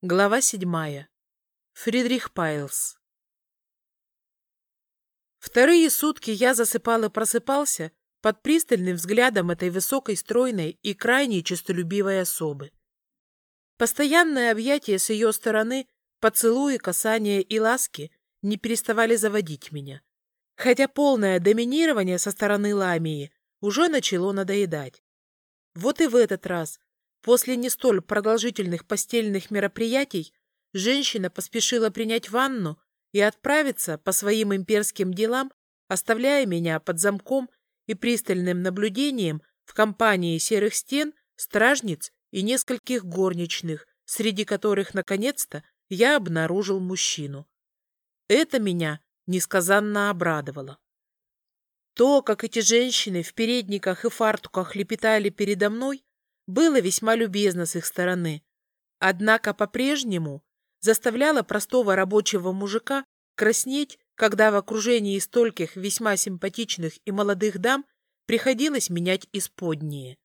Глава седьмая. Фридрих Пайлс. Вторые сутки я засыпал и просыпался под пристальным взглядом этой высокой, стройной и крайне честолюбивой особы. Постоянное объятие с ее стороны, поцелуи, касания и ласки не переставали заводить меня, хотя полное доминирование со стороны Ламии уже начало надоедать. Вот и в этот раз После не столь продолжительных постельных мероприятий женщина поспешила принять ванну и отправиться по своим имперским делам, оставляя меня под замком и пристальным наблюдением в компании серых стен, стражниц и нескольких горничных, среди которых, наконец-то, я обнаружил мужчину. Это меня несказанно обрадовало. То, как эти женщины в передниках и фартуках лепетали передо мной, было весьма любезно с их стороны, однако по-прежнему заставляло простого рабочего мужика краснеть, когда в окружении стольких весьма симпатичных и молодых дам приходилось менять исподние.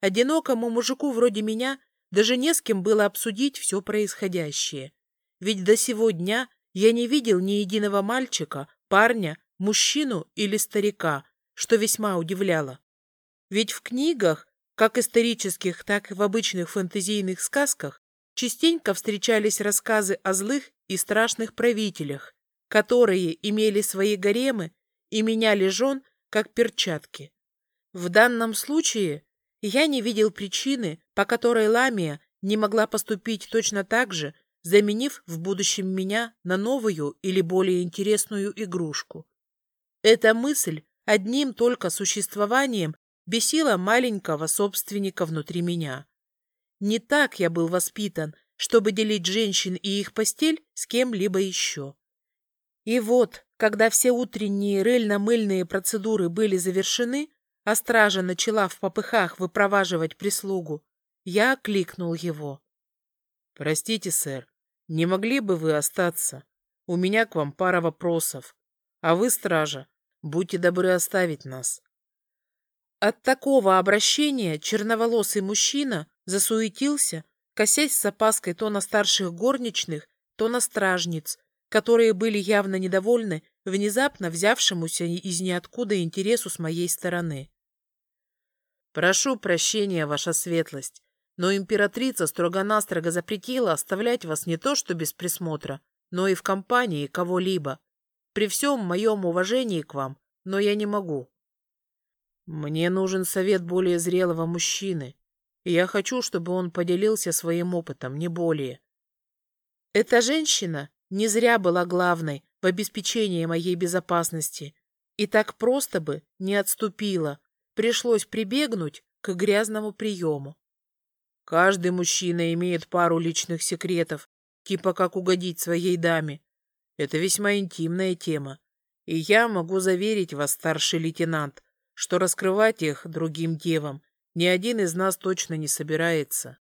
Одинокому мужику вроде меня даже не с кем было обсудить все происходящее, ведь до сего дня я не видел ни единого мальчика, парня, мужчину или старика, что весьма удивляло. Ведь в книгах как исторических, так и в обычных фэнтезийных сказках частенько встречались рассказы о злых и страшных правителях, которые имели свои гаремы и меняли жен, как перчатки. В данном случае я не видел причины, по которой Ламия не могла поступить точно так же, заменив в будущем меня на новую или более интересную игрушку. Эта мысль одним только существованием бесила маленького собственника внутри меня. Не так я был воспитан, чтобы делить женщин и их постель с кем-либо еще. И вот, когда все утренние рыльно-мыльные процедуры были завершены, а стража начала в попыхах выпроваживать прислугу, я окликнул его. — Простите, сэр, не могли бы вы остаться? У меня к вам пара вопросов. А вы, стража, будьте добры оставить нас. От такого обращения черноволосый мужчина засуетился, косясь с опаской то на старших горничных, то на стражниц, которые были явно недовольны внезапно взявшемуся из ниоткуда интересу с моей стороны. «Прошу прощения, ваша светлость, но императрица строго-настрого запретила оставлять вас не то что без присмотра, но и в компании кого-либо. При всем моем уважении к вам, но я не могу». Мне нужен совет более зрелого мужчины, и я хочу, чтобы он поделился своим опытом, не более. Эта женщина не зря была главной в обеспечении моей безопасности, и так просто бы не отступила, пришлось прибегнуть к грязному приему. Каждый мужчина имеет пару личных секретов, типа как угодить своей даме. Это весьма интимная тема, и я могу заверить вас, старший лейтенант, что раскрывать их другим девам ни один из нас точно не собирается.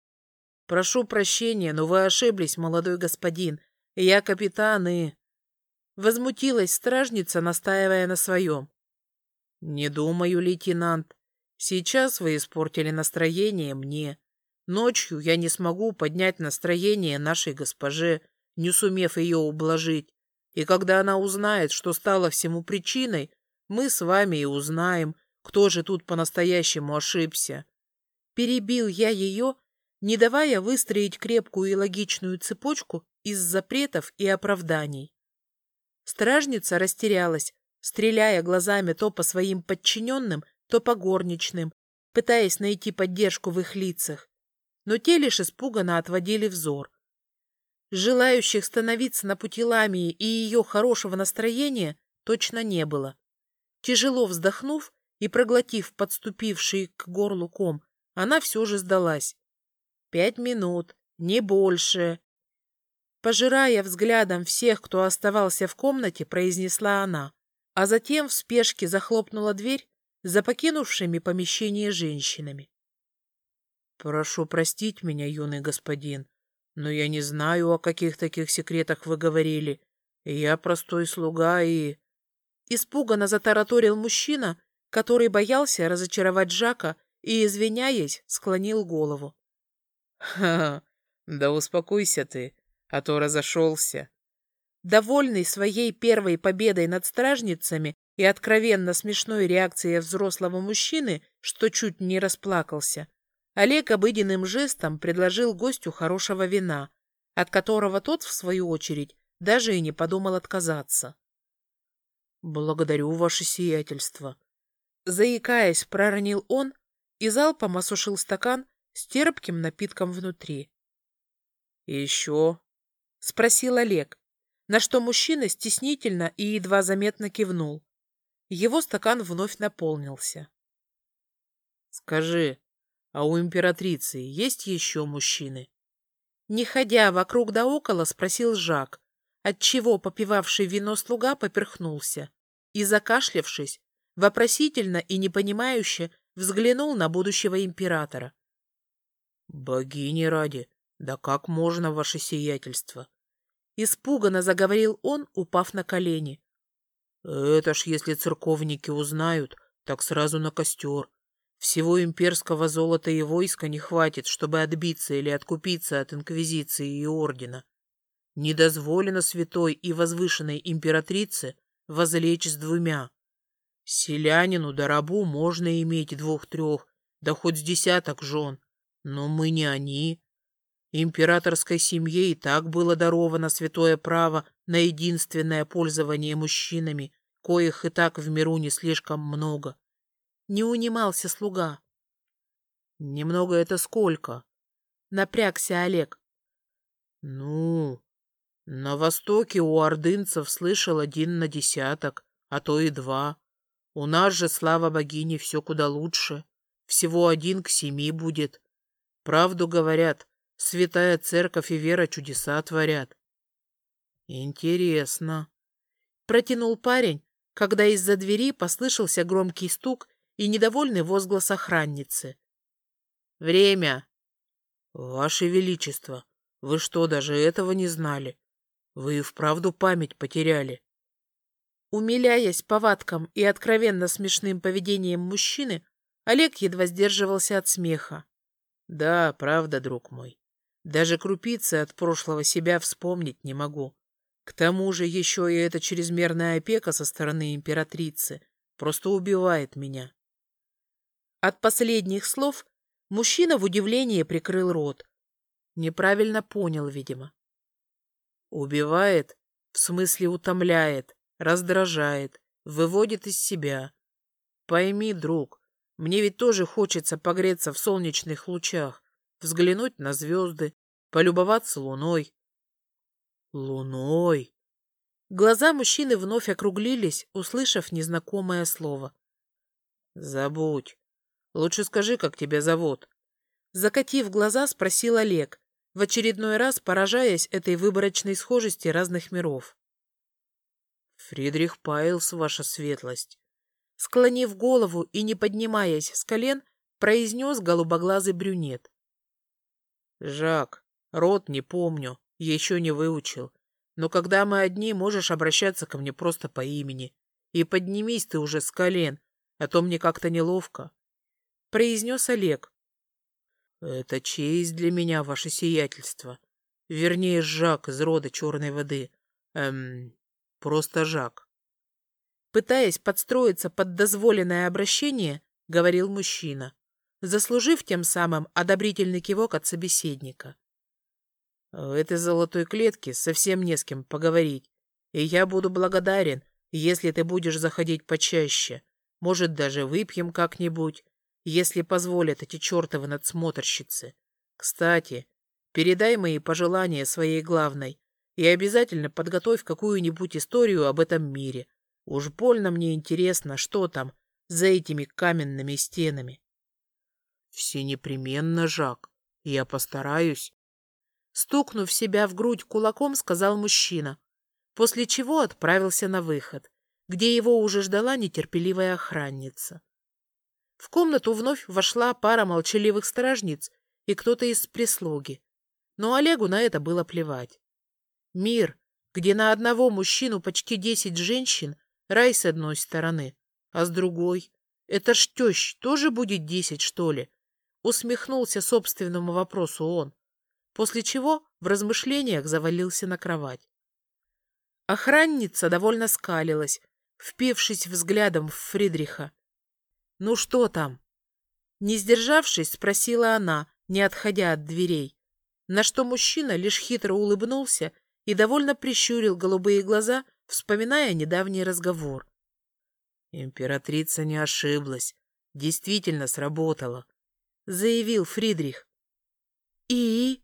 Прошу прощения, но вы ошиблись, молодой господин. Я капитан и... Возмутилась стражница, настаивая на своем. Не думаю, лейтенант. Сейчас вы испортили настроение мне. Ночью я не смогу поднять настроение нашей госпоже, не сумев ее ублажить. И когда она узнает, что стало всему причиной, мы с вами и узнаем, кто же тут по-настоящему ошибся. Перебил я ее, не давая выстроить крепкую и логичную цепочку из запретов и оправданий. Стражница растерялась, стреляя глазами то по своим подчиненным, то по горничным, пытаясь найти поддержку в их лицах. Но те лишь испуганно отводили взор. Желающих становиться на пути Ламии и ее хорошего настроения точно не было. Тяжело вздохнув и проглотив подступивший к горлу ком, она все же сдалась. Пять минут, не больше. Пожирая взглядом всех, кто оставался в комнате, произнесла она, а затем в спешке захлопнула дверь за покинувшими помещение женщинами. «Прошу простить меня, юный господин, но я не знаю, о каких таких секретах вы говорили. Я простой слуга и...» Испуганно затараторил мужчина, который боялся разочаровать Жака и, извиняясь, склонил голову. «Ха-ха, Да успокойся ты, а то разошелся. Довольный своей первой победой над стражницами и откровенно смешной реакцией взрослого мужчины, что чуть не расплакался, Олег обыденным жестом предложил гостю хорошего вина, от которого тот, в свою очередь, даже и не подумал отказаться. «Благодарю, ваше сиятельство», — заикаясь, проронил он и залпом осушил стакан с терпким напитком внутри. «Еще?» — спросил Олег, на что мужчина стеснительно и едва заметно кивнул. Его стакан вновь наполнился. «Скажи, а у императрицы есть еще мужчины?» Не ходя вокруг да около, спросил Жак, отчего попивавший вино слуга поперхнулся и, закашлявшись, вопросительно и непонимающе взглянул на будущего императора. «Богини ради, да как можно, ваше сиятельство?» Испуганно заговорил он, упав на колени. «Это ж если церковники узнают, так сразу на костер. Всего имперского золота и войска не хватит, чтобы отбиться или откупиться от инквизиции и ордена. Не дозволено святой и возвышенной императрице возлечь с двумя. Селянину да рабу можно иметь двух-трех, да хоть с десяток жен, но мы не они. Императорской семье и так было даровано святое право на единственное пользование мужчинами, коих и так в миру не слишком много. Не унимался слуга. Немного это сколько? Напрягся Олег. Ну, на востоке у ордынцев слышал один на десяток, а то и два. У нас же, слава богине, все куда лучше. Всего один к семи будет. Правду говорят, Святая церковь и вера чудеса творят. Интересно. Протянул парень, когда из-за двери послышался громкий стук и недовольный возглас охранницы. Время. Ваше Величество, вы что, даже этого не знали? Вы и вправду память потеряли. Умиляясь повадкам и откровенно смешным поведением мужчины, Олег едва сдерживался от смеха. Да, правда, друг мой. Даже крупицы от прошлого себя вспомнить не могу. К тому же еще и эта чрезмерная опека со стороны императрицы просто убивает меня. От последних слов мужчина в удивлении прикрыл рот. Неправильно понял, видимо. Убивает, в смысле утомляет, раздражает, выводит из себя. Пойми, друг, мне ведь тоже хочется погреться в солнечных лучах, взглянуть на звезды, полюбоваться луной. Луной. Глаза мужчины вновь округлились, услышав незнакомое слово. Забудь. Лучше скажи, как тебя зовут. Закатив глаза, спросил Олег, в очередной раз поражаясь этой выборочной схожести разных миров. Фридрих Пайлс, ваша светлость. Склонив голову и не поднимаясь с колен, произнес голубоглазый брюнет. Жак, род не помню, еще не выучил. Но когда мы одни, можешь обращаться ко мне просто по имени. И поднимись ты уже с колен, а то мне как-то неловко. Произнес Олег. Это честь для меня, ваше сиятельство. Вернее, Жак из рода черной воды. Эм, просто Жак. Пытаясь подстроиться под дозволенное обращение, говорил мужчина заслужив тем самым одобрительный кивок от собеседника. В этой золотой клетке совсем не с кем поговорить, и я буду благодарен, если ты будешь заходить почаще. Может, даже выпьем как-нибудь, если позволят эти чертовы надсмотрщицы. Кстати, передай мои пожелания своей главной и обязательно подготовь какую-нибудь историю об этом мире. Уж больно мне интересно, что там за этими каменными стенами. Все непременно, Жак. Я постараюсь. Стукнув себя в грудь кулаком, сказал мужчина, после чего отправился на выход, где его уже ждала нетерпеливая охранница. В комнату вновь вошла пара молчаливых стражниц и кто-то из прислуги, но Олегу на это было плевать. Мир, где на одного мужчину почти десять женщин, рай с одной стороны, а с другой — это ж тещ тоже будет десять, что ли? Усмехнулся собственному вопросу он. после чего в размышлениях завалился на кровать. Охранница довольно скалилась, впившись взглядом в Фридриха. «Ну что там?» Не сдержавшись, спросила она, не отходя от дверей, на что мужчина лишь хитро улыбнулся и довольно прищурил голубые глаза, вспоминая недавний разговор. «Императрица не ошиблась. Действительно сработало», — заявил Фридрих. «И?»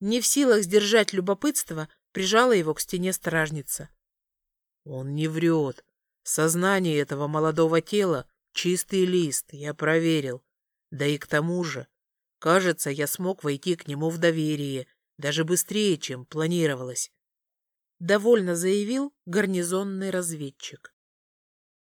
Не в силах сдержать любопытство, прижала его к стене стражница. «Он не врет. Сознание этого молодого тела — чистый лист, я проверил. Да и к тому же, кажется, я смог войти к нему в доверие, даже быстрее, чем планировалось. Довольно заявил гарнизонный разведчик.